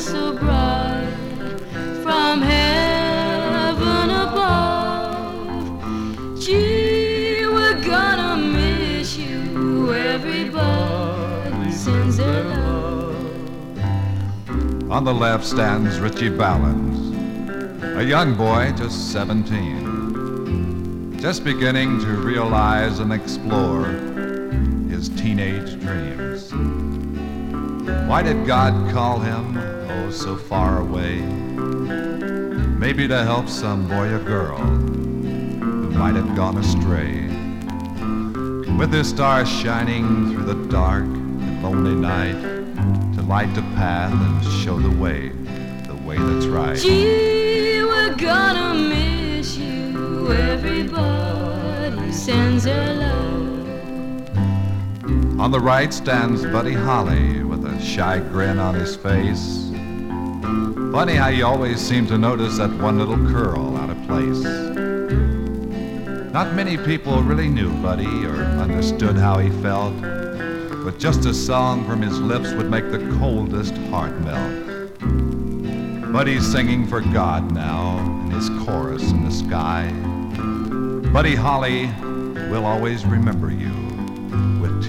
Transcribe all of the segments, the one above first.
So bright from heaven above. Gee, we're gonna miss you. Everybody sends their love. On the left stands Ritchie Valens, a young boy, just 17, just beginning to realize and explore his teenage dreams. Why did God call him, oh, so far away? Maybe to help some boy or girl who might have gone astray. With his stars shining through the dark and lonely night, to light the path and show the way, the way that's right. Gee, we're gonna miss you. Everybody sends love. On the right stands Buddy Holly with a shy grin on his face. Funny how you always seem to notice that one little curl out of place. Not many people really knew Buddy or understood how he felt, but just a song from his lips would make the coldest heart melt. Buddy's singing for God now in his chorus in the sky. Buddy Holly, we'll always remember you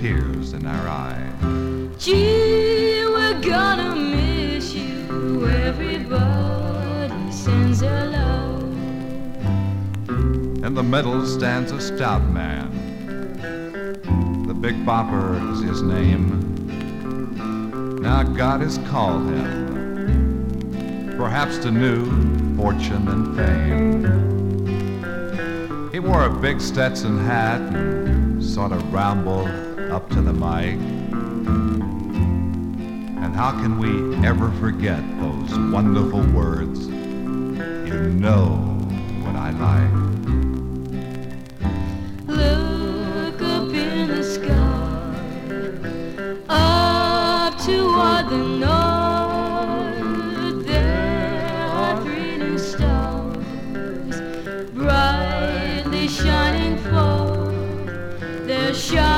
tears in our eyes. Gee, we're gonna miss you. Everybody sends their love. In the middle stands a stout man. The Big Bopper is his name. Now God has called him, perhaps to new fortune and fame. He wore a big Stetson hat and sort of rambled up to the mic. And how can we ever forget those wonderful words? You know what I like. Look up in the sky, up toward the north. There are three new stars, brightly shining forth. They're shining